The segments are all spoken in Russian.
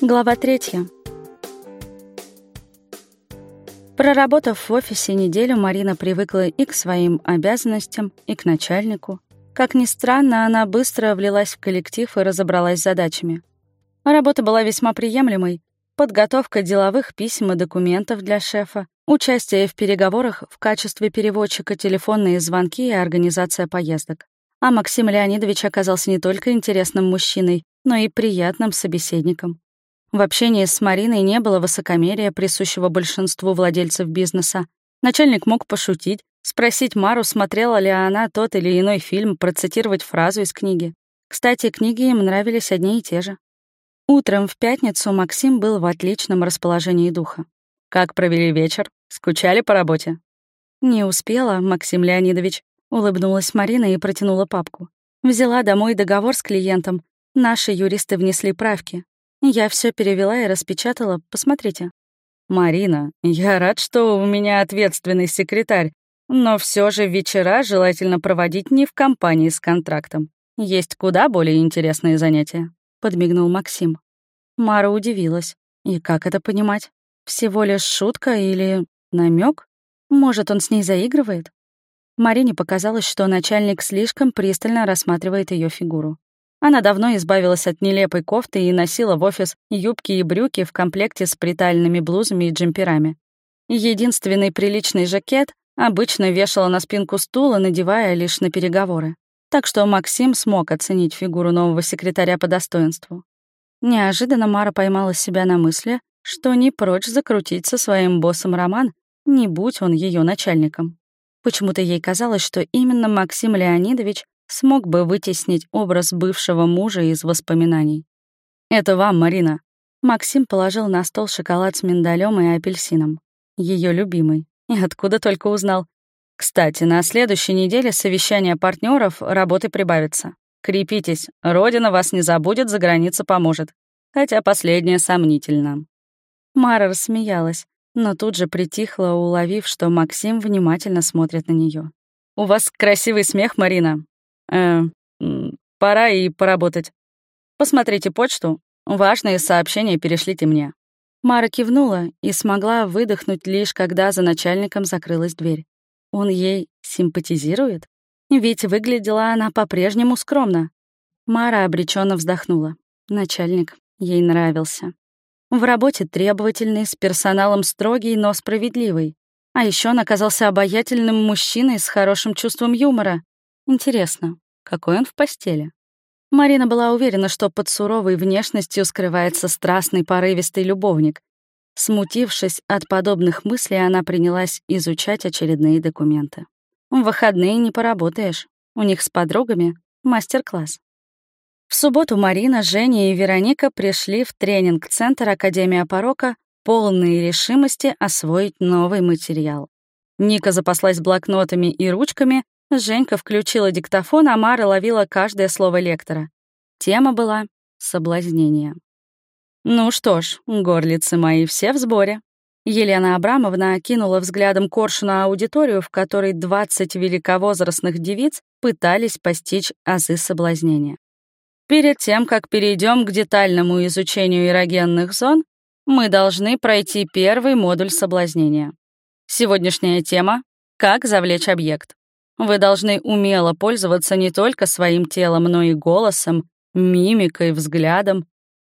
Глава третья. Проработав в офисе неделю, Марина привыкла и к своим обязанностям, и к начальнику. Как ни странно, она быстро влилась в коллектив и разобралась с задачами. Работа была весьма приемлемой. Подготовка деловых писем и документов для шефа, участие в переговорах в качестве переводчика, телефонные звонки и организация поездок. А Максим Леонидович оказался не только интересным мужчиной, но и приятным собеседником. В общении с Мариной не было высокомерия, присущего большинству владельцев бизнеса. Начальник мог пошутить, спросить Мару, смотрела ли она тот или иной фильм, процитировать фразу из книги. Кстати, книги им нравились одни и те же. Утром в пятницу Максим был в отличном расположении духа. «Как провели вечер? Скучали по работе?» «Не успела, Максим Леонидович», — улыбнулась Марина и протянула папку. Взяла домой договор с клиентом. Наши юристы внесли правки. Я все перевела и распечатала, посмотрите. «Марина, я рад, что у меня ответственный секретарь, но все же вечера желательно проводить не в компании с контрактом. Есть куда более интересные занятия», — подмигнул Максим. Мара удивилась. И как это понимать? Всего лишь шутка или намек? Может, он с ней заигрывает? Марине показалось, что начальник слишком пристально рассматривает ее фигуру. Она давно избавилась от нелепой кофты и носила в офис юбки и брюки в комплекте с притальными блузами и джемперами. Единственный приличный жакет обычно вешала на спинку стула, надевая лишь на переговоры. Так что Максим смог оценить фигуру нового секретаря по достоинству. Неожиданно Мара поймала себя на мысли, что не прочь закрутить со своим боссом роман, не будь он ее начальником. Почему-то ей казалось, что именно Максим Леонидович смог бы вытеснить образ бывшего мужа из воспоминаний. «Это вам, Марина». Максим положил на стол шоколад с миндалем и апельсином. Ее любимый. И откуда только узнал. Кстати, на следующей неделе совещание партнеров работы прибавится. Крепитесь, Родина вас не забудет, за граница поможет. Хотя последнее сомнительно. Мара рассмеялась, но тут же притихла, уловив, что Максим внимательно смотрит на нее. «У вас красивый смех, Марина. Э, пора и поработать. Посмотрите почту. Важные сообщения перешлите мне». Мара кивнула и смогла выдохнуть лишь когда за начальником закрылась дверь. Он ей симпатизирует? Ведь выглядела она по-прежнему скромно. Мара обреченно вздохнула. Начальник ей нравился. В работе требовательный, с персоналом строгий, но справедливый. А еще он оказался обаятельным мужчиной с хорошим чувством юмора. Интересно, какой он в постели? Марина была уверена, что под суровой внешностью скрывается страстный порывистый любовник. Смутившись от подобных мыслей, она принялась изучать очередные документы. В выходные не поработаешь. У них с подругами мастер-класс. В субботу Марина, Женя и Вероника пришли в тренинг-центр Академия порока, полные решимости освоить новый материал. Ника запаслась блокнотами и ручками, Женька включила диктофон, а Мара ловила каждое слово лектора. Тема была «Соблазнение». «Ну что ж, горлицы мои все в сборе». Елена Абрамовна окинула взглядом Коршуна аудиторию, в которой 20 великовозрастных девиц пытались постичь азы соблазнения. Перед тем, как перейдем к детальному изучению эрогенных зон, мы должны пройти первый модуль соблазнения. Сегодняшняя тема — «Как завлечь объект». Вы должны умело пользоваться не только своим телом, но и голосом, мимикой, взглядом.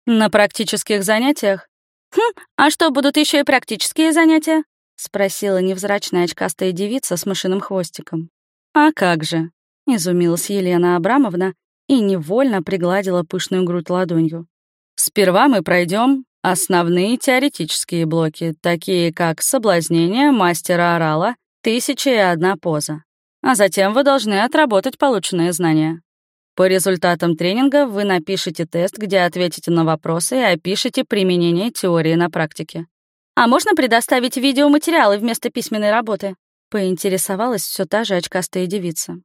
На практических занятиях? Хм, а что, будут еще и практические занятия? спросила невзрачная очкастая девица с мышиным хвостиком. А как же? изумилась Елена Абрамовна и невольно пригладила пышную грудь ладонью. Сперва мы пройдем основные теоретические блоки, такие как соблазнение мастера орала, тысяча и одна поза а затем вы должны отработать полученные знания. По результатам тренинга вы напишите тест, где ответите на вопросы и опишите применение теории на практике. «А можно предоставить видеоматериалы вместо письменной работы?» — поинтересовалась все та же очкастая девица.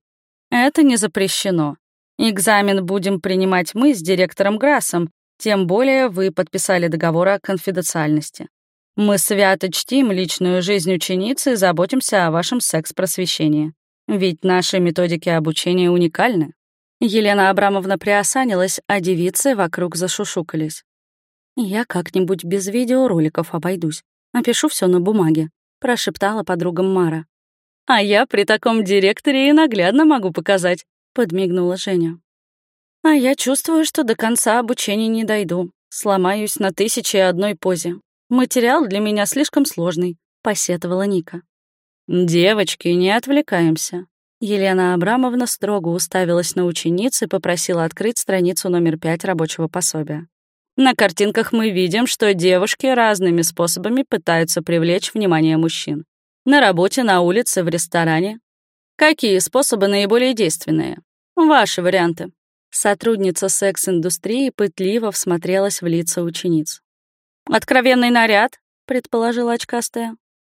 «Это не запрещено. Экзамен будем принимать мы с директором Грассом, тем более вы подписали договор о конфиденциальности. Мы свято чтим личную жизнь ученицы и заботимся о вашем секс-просвещении. Ведь наши методики обучения уникальны. Елена Абрамовна приосанилась, а девицы вокруг зашушукались. «Я как-нибудь без видеороликов обойдусь. Напишу все на бумаге», — прошептала подругам Мара. «А я при таком директоре и наглядно могу показать», — подмигнула Женя. «А я чувствую, что до конца обучения не дойду. Сломаюсь на тысяче одной позе. Материал для меня слишком сложный», — посетовала Ника. «Девочки, не отвлекаемся». Елена Абрамовна строго уставилась на учениц и попросила открыть страницу номер пять рабочего пособия. На картинках мы видим, что девушки разными способами пытаются привлечь внимание мужчин. На работе, на улице, в ресторане. Какие способы наиболее действенные? Ваши варианты. Сотрудница секс-индустрии пытливо всмотрелась в лица учениц. «Откровенный наряд», — предположила очкастая.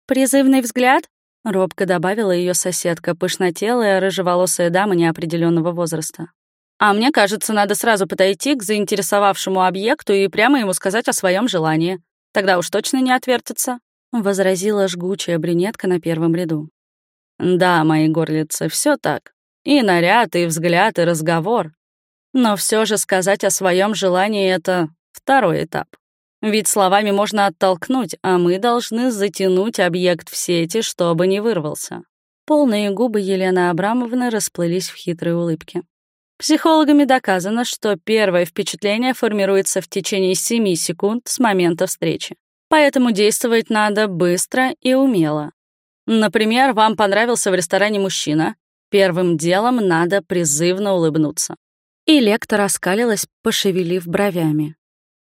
«Призывный взгляд?» — робко добавила ее соседка, пышнотелая, рыжеволосая дама неопределенного возраста. «А мне кажется, надо сразу подойти к заинтересовавшему объекту и прямо ему сказать о своем желании. Тогда уж точно не отвертится». — возразила жгучая брюнетка на первом ряду. «Да, мои горлицы, все так. И наряд, и взгляд, и разговор. Но все же сказать о своем желании — это второй этап. Ведь словами можно оттолкнуть, а мы должны затянуть объект в сети, чтобы не вырвался». Полные губы Елены Абрамовны расплылись в хитрой улыбке. Психологами доказано, что первое впечатление формируется в течение 7 секунд с момента встречи. Поэтому действовать надо быстро и умело. Например, вам понравился в ресторане мужчина. Первым делом надо призывно улыбнуться. И лектор оскалилась, пошевелив бровями.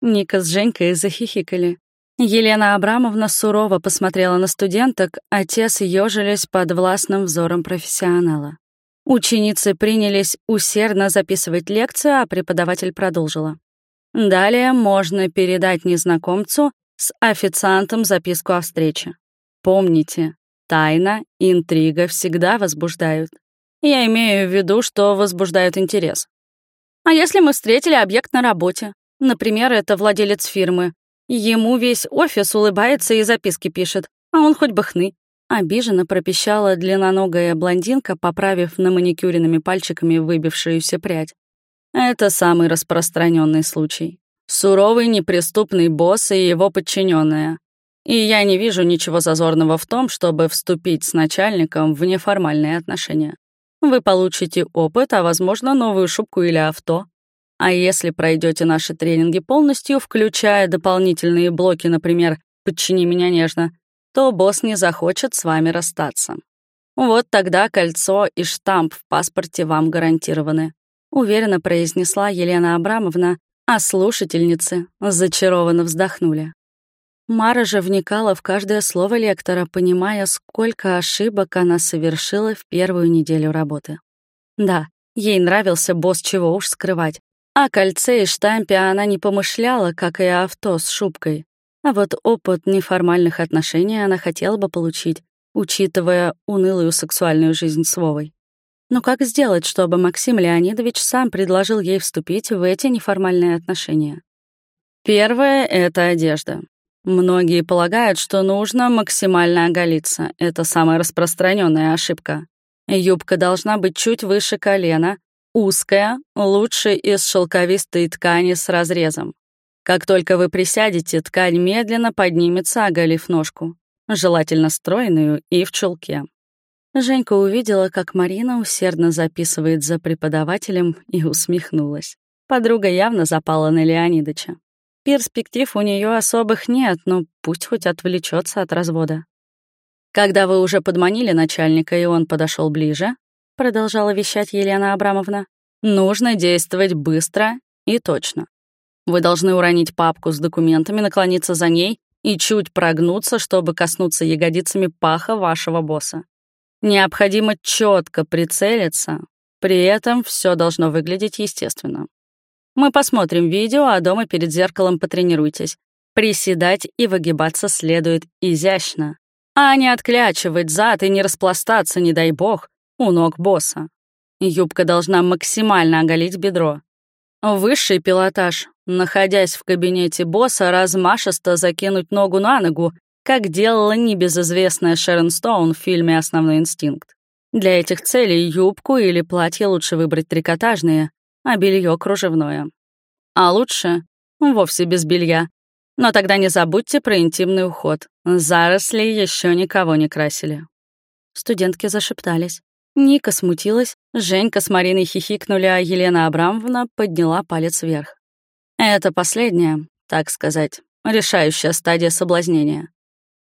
Ника с Женькой захихикали. Елена Абрамовна сурово посмотрела на студенток, а те съежились под властным взором профессионала. Ученицы принялись усердно записывать лекцию, а преподаватель продолжила. Далее можно передать незнакомцу с официантом записку о встрече. Помните, тайна и интрига всегда возбуждают. Я имею в виду, что возбуждают интерес. А если мы встретили объект на работе? Например, это владелец фирмы. Ему весь офис улыбается и записки пишет, а он хоть бы хны. Обиженно пропищала длинноногая блондинка, поправив на маникюренными пальчиками выбившуюся прядь. Это самый распространенный случай. Суровый неприступный босс и его подчиненная. И я не вижу ничего зазорного в том, чтобы вступить с начальником в неформальные отношения. Вы получите опыт, а, возможно, новую шубку или авто. А если пройдете наши тренинги полностью, включая дополнительные блоки, например, «Подчини меня нежно», то босс не захочет с вами расстаться. Вот тогда кольцо и штамп в паспорте вам гарантированы. Уверенно произнесла Елена Абрамовна, а слушательницы зачарованно вздохнули. Мара же вникала в каждое слово лектора, понимая, сколько ошибок она совершила в первую неделю работы. Да, ей нравился босс, чего уж скрывать. О кольце и штампе она не помышляла, как и авто с шубкой. А вот опыт неформальных отношений она хотела бы получить, учитывая унылую сексуальную жизнь с Вовой. Но как сделать, чтобы Максим Леонидович сам предложил ей вступить в эти неформальные отношения? Первое — это одежда. Многие полагают, что нужно максимально оголиться. Это самая распространенная ошибка. Юбка должна быть чуть выше колена, узкая, лучше из шелковистой ткани с разрезом. Как только вы присядете, ткань медленно поднимется, оголив ножку, желательно стройную и в чулке. Женька увидела, как Марина усердно записывает за преподавателем и усмехнулась. Подруга явно запала на Леонидыча. Перспектив у нее особых нет, но пусть хоть отвлечется от развода. Когда вы уже подманили начальника, и он подошел ближе, продолжала вещать Елена Абрамовна, нужно действовать быстро и точно. Вы должны уронить папку с документами, наклониться за ней и чуть прогнуться, чтобы коснуться ягодицами паха вашего босса. Необходимо четко прицелиться, при этом все должно выглядеть естественно. Мы посмотрим видео, а дома перед зеркалом потренируйтесь. Приседать и выгибаться следует изящно, а не отклячивать зад и не распластаться, не дай бог, у ног босса. Юбка должна максимально оголить бедро. Высший пилотаж, находясь в кабинете босса, размашисто закинуть ногу на ногу как делала небезызвестная Шерон Стоун в фильме «Основной инстинкт». Для этих целей юбку или платье лучше выбрать трикотажные, а белье кружевное. А лучше вовсе без белья, Но тогда не забудьте про интимный уход. Заросли еще никого не красили». Студентки зашептались. Ника смутилась, Женька с Мариной хихикнули, а Елена Абрамовна подняла палец вверх. Это последняя, так сказать, решающая стадия соблазнения.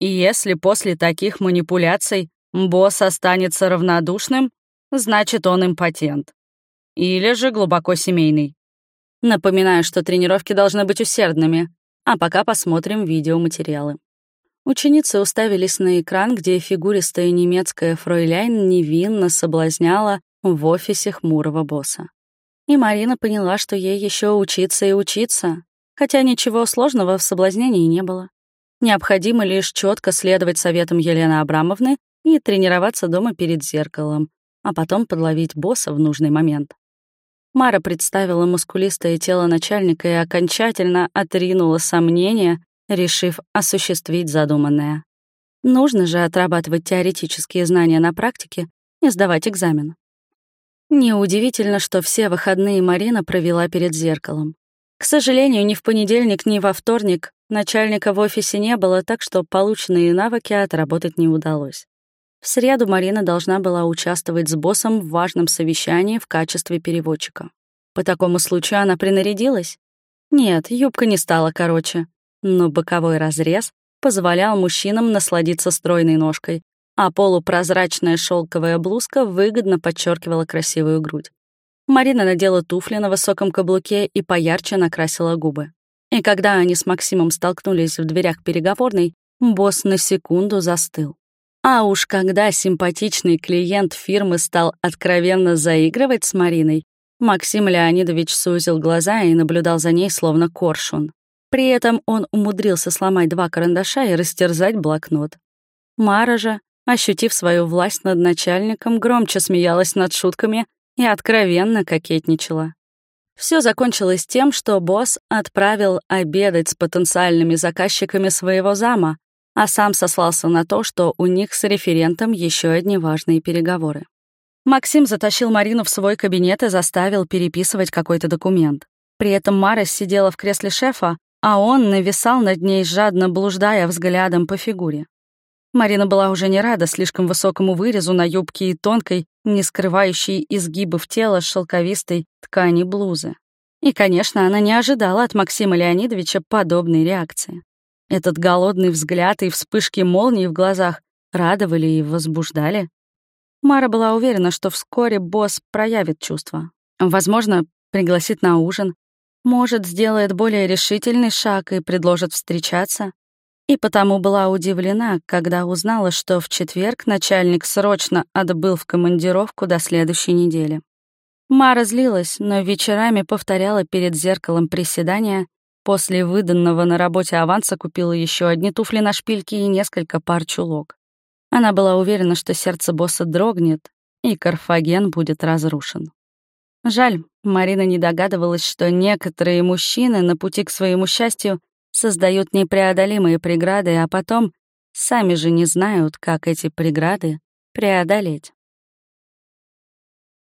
И если после таких манипуляций босс останется равнодушным, значит, он импотент. Или же глубоко семейный. Напоминаю, что тренировки должны быть усердными, а пока посмотрим видеоматериалы. Ученицы уставились на экран, где фигуристая немецкая фройляйн невинно соблазняла в офисе хмурого босса. И Марина поняла, что ей еще учиться и учиться, хотя ничего сложного в соблазнении не было. Необходимо лишь четко следовать советам Елены Абрамовны и тренироваться дома перед зеркалом, а потом подловить босса в нужный момент. Мара представила мускулистое тело начальника и окончательно отринула сомнения, решив осуществить задуманное. Нужно же отрабатывать теоретические знания на практике и сдавать экзамен. Неудивительно, что все выходные Марина провела перед зеркалом. К сожалению, ни в понедельник, ни во вторник начальника в офисе не было, так что полученные навыки отработать не удалось. В среду Марина должна была участвовать с боссом в важном совещании в качестве переводчика. По такому случаю она принарядилась? Нет, юбка не стала короче, но боковой разрез позволял мужчинам насладиться стройной ножкой, а полупрозрачная шелковая блузка выгодно подчеркивала красивую грудь. Марина надела туфли на высоком каблуке и поярче накрасила губы. И когда они с Максимом столкнулись в дверях переговорной, босс на секунду застыл. А уж когда симпатичный клиент фирмы стал откровенно заигрывать с Мариной, Максим Леонидович сузил глаза и наблюдал за ней словно коршун. При этом он умудрился сломать два карандаша и растерзать блокнот. Мара же, ощутив свою власть над начальником, громче смеялась над шутками и откровенно кокетничала. Все закончилось тем, что босс отправил обедать с потенциальными заказчиками своего зама, а сам сослался на то, что у них с референтом еще одни важные переговоры. Максим затащил Марину в свой кабинет и заставил переписывать какой-то документ. При этом Мара сидела в кресле шефа, а он нависал над ней, жадно блуждая взглядом по фигуре. Марина была уже не рада слишком высокому вырезу на юбке и тонкой, не скрывающей изгибов тела шелковистой ткани блузы. И, конечно, она не ожидала от Максима Леонидовича подобной реакции. Этот голодный взгляд и вспышки молний в глазах радовали и возбуждали. Мара была уверена, что вскоре босс проявит чувства. Возможно, пригласит на ужин, может, сделает более решительный шаг и предложит встречаться. И потому была удивлена, когда узнала, что в четверг начальник срочно отбыл в командировку до следующей недели. Мара злилась, но вечерами повторяла перед зеркалом приседания. После выданного на работе аванса купила еще одни туфли на шпильке и несколько пар чулок. Она была уверена, что сердце босса дрогнет, и Карфаген будет разрушен. Жаль, Марина не догадывалась, что некоторые мужчины на пути к своему счастью создают непреодолимые преграды, а потом сами же не знают, как эти преграды преодолеть.